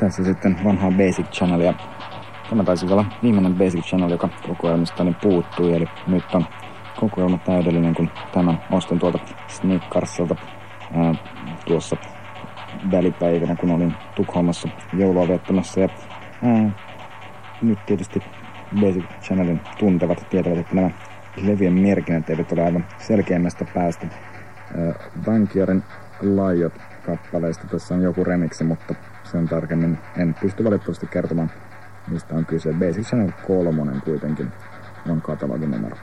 tässä sitten vanhaa Basic Channelia. Tämä taisi olla viimeinen Basic Channel, joka kokoelmistani puuttui, eli nyt on kokoelma täydellinen, kun tämän ostin tuolta Sneakersilta ää, tuossa välipäivänä, kun olin Tukholmassa joulua viettämässä. Ja, ää, nyt tietysti Basic Channelin tuntevat tietävät, että nämä levyjen merkinnät eivät ole aivan selkeämmästä päästä. Vankioren Laiot kappaleista tässä on joku remiksi, mutta sen tarkemmin en pysty valitettavasti kertomaan, mistä on kyse. Basic Channel 3 kuitenkin on katalogin numero.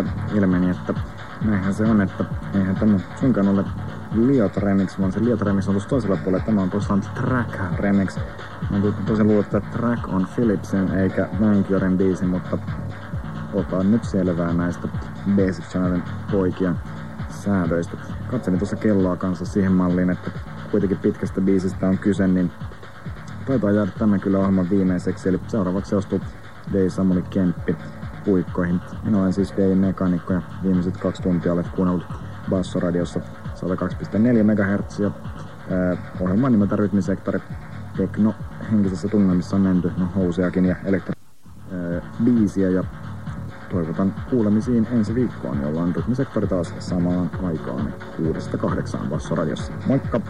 Asiassa ilmeni, että näinhän se on, että eihän tämä sunkaan ole Liot Remix, vaan se Liot Remix on tuossa toisella puolella. Tämä on tosiaan Track Remix. Mä tosin luullut, että Track on Philipsin eikä Vankioren biisi, mutta otan nyt selvää näistä Basic Channelin poikien säädöistä. Katselin tuossa kelloa kanssa siihen malliin, että kuitenkin pitkästä biisistä on kyse, niin taitaa jäädä tämä kyllä ohjelman viimeiseksi. Eli seuraavaksi ostuu Dei Samuli Kemppi puikkoihin. Minä olen siis Dei Mekanikko ja viimeiset kaksi tuntia olet kuunnellut Bassoradiossa 102,4 MHz. Äh, ohjelman nimeltä Rytmisektori. Tekno henkisessä tunnelmissa on menty no, housiakin ja elektro biisiä ja toivotan kuulemisiin ensi viikkoon, jolloin rytmisektori taas samaan aikaan 6-8 Bassoradiossa. Moikka!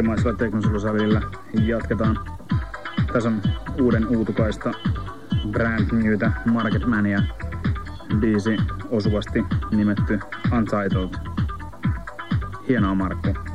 Kotimaisella teknosolusavilla jatketaan. Tässä on uuden uutukaista Brand Newtä Marketmania biisi osuvasti nimetty Untitled. Hienoa Markku.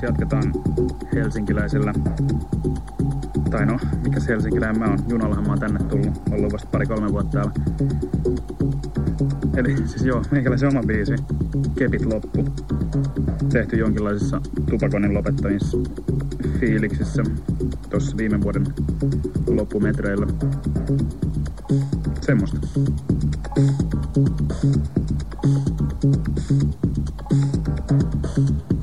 Seuraavaksi jatketaan helsinkiläisellä, tai no, mikä helsinkiläinen mä oon, junallahan mä oon tänne tullut, ollut vasta pari-kolme vuotta täällä. Eli siis joo, meikäläisen oma biisi, Kepit loppu, tehty jonkinlaisissa tupakonin lopettamisfiiliksissä tuossa viime vuoden loppumetreillä. Semmosta. Tässä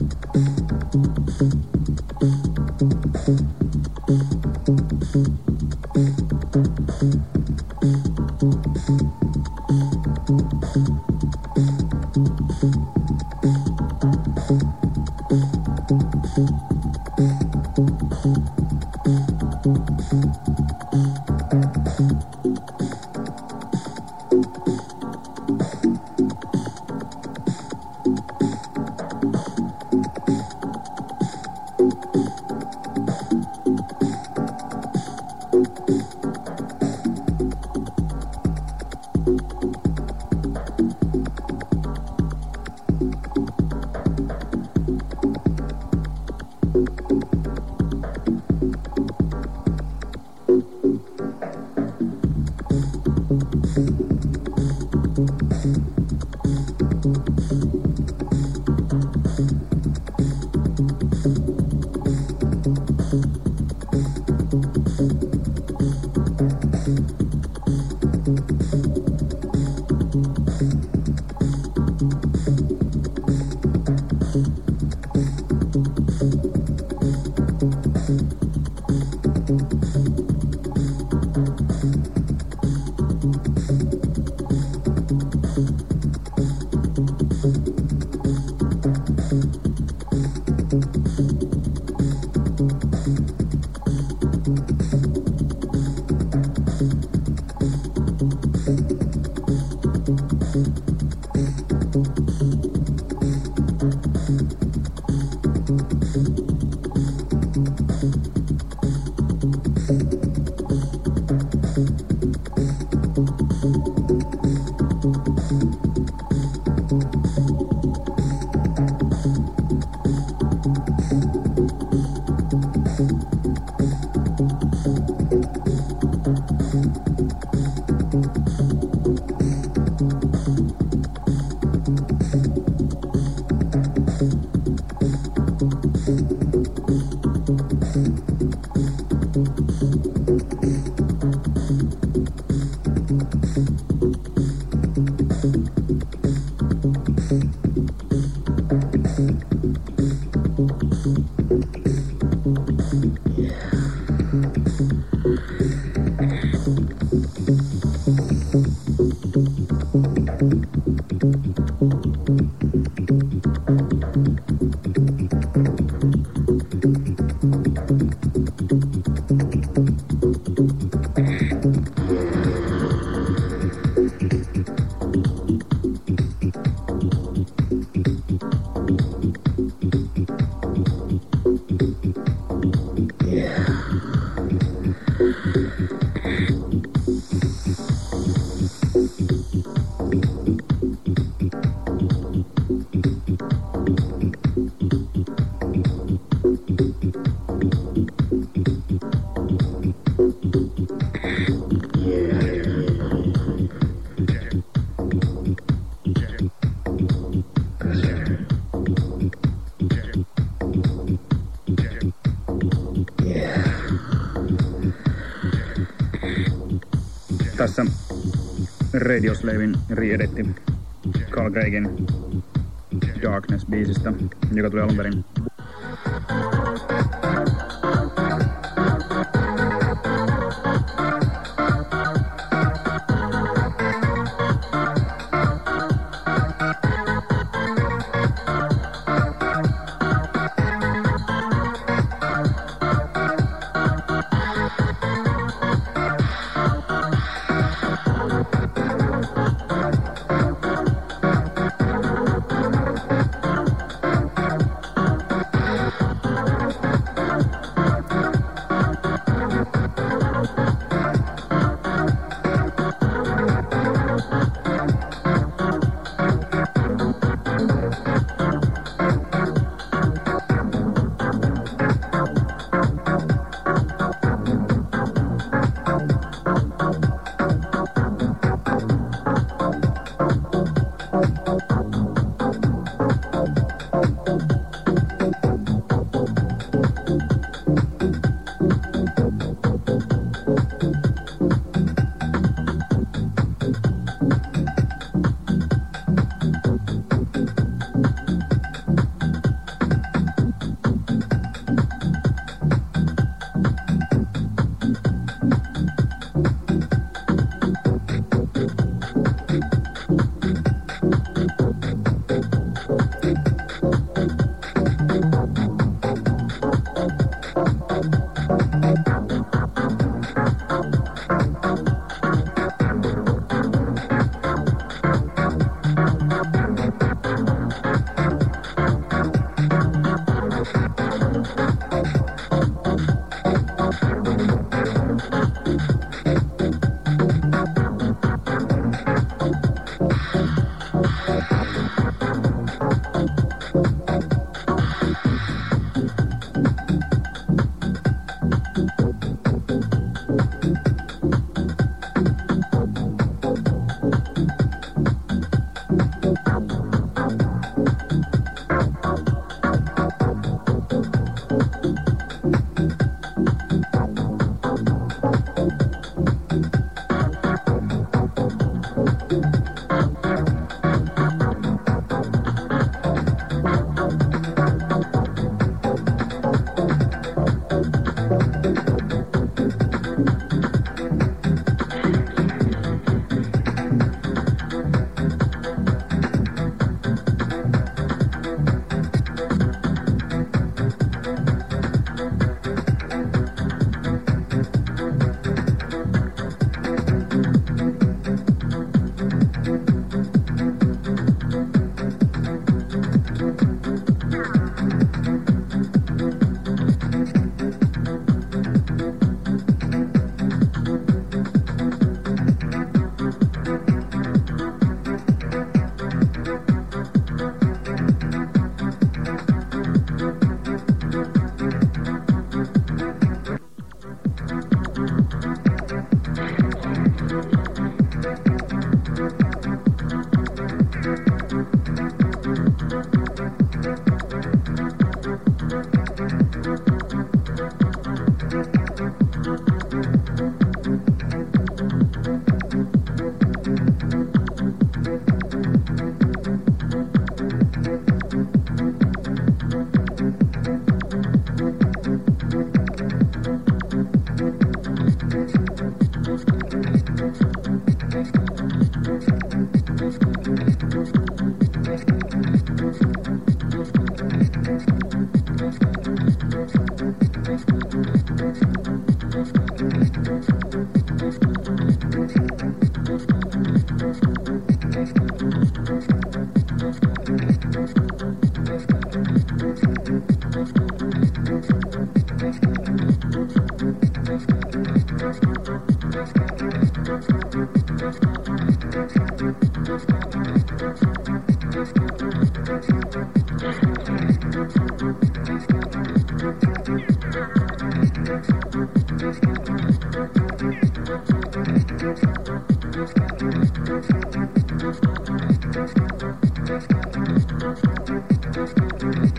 Radioslavin riedetti Carl Gregin Darkness-biisistä, joka tuli alun perin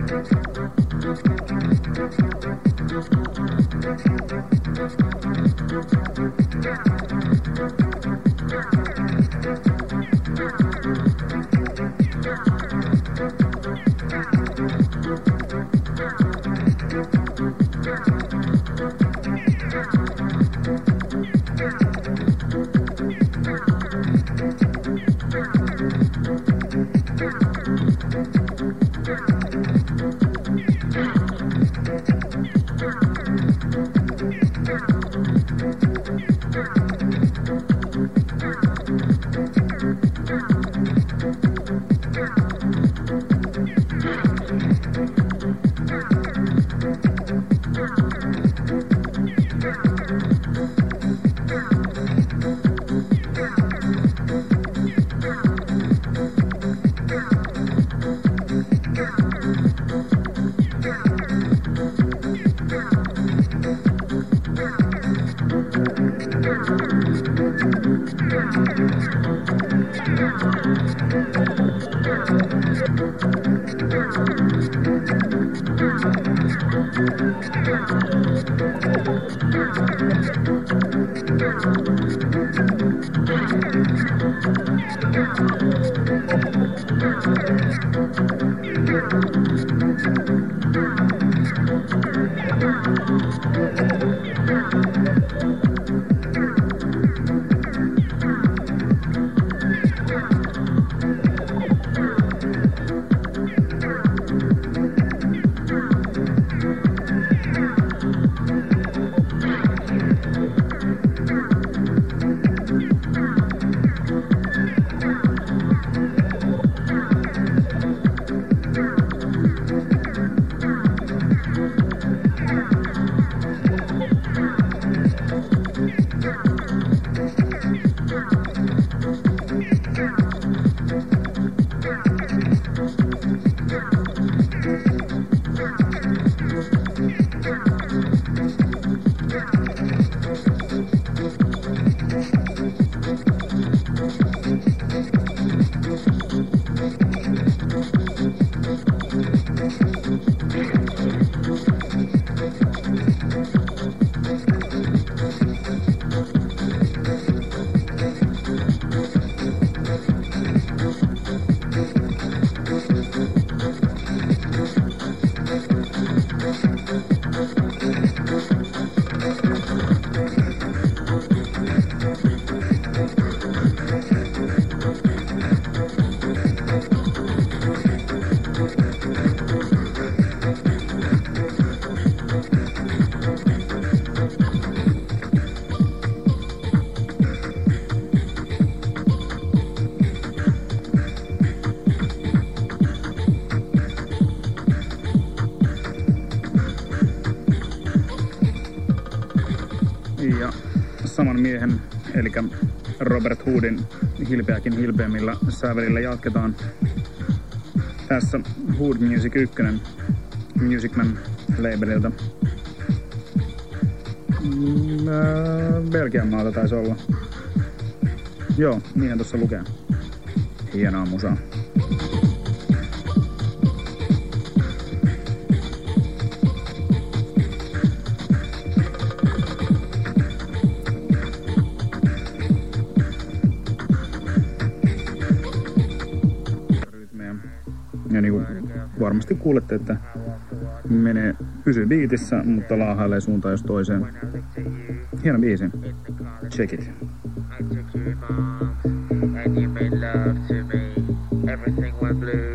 Thank you. Thank you. Robert Hoodin Hilpeäkin hilpeämillä sävelillä jatketaan. Tässä Hood Music 1 Musicman labelilta. Mm, äh, Belgian maata taisi olla. Joo, niin tuossa lukee. Hienoa musaa. Varmasti kuulette, että menee, pysyy biitissä, mutta laahailee suuntaan jos toiseen. Hieno biisi. Check it. Everything went blue.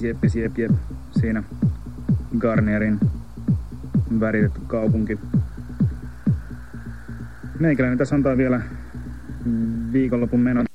Jeppis, jeppis, jep, jep. Siinä Garnierin väritetty kaupunki. Meikäläinen tässä antaa vielä viikonlopun menot.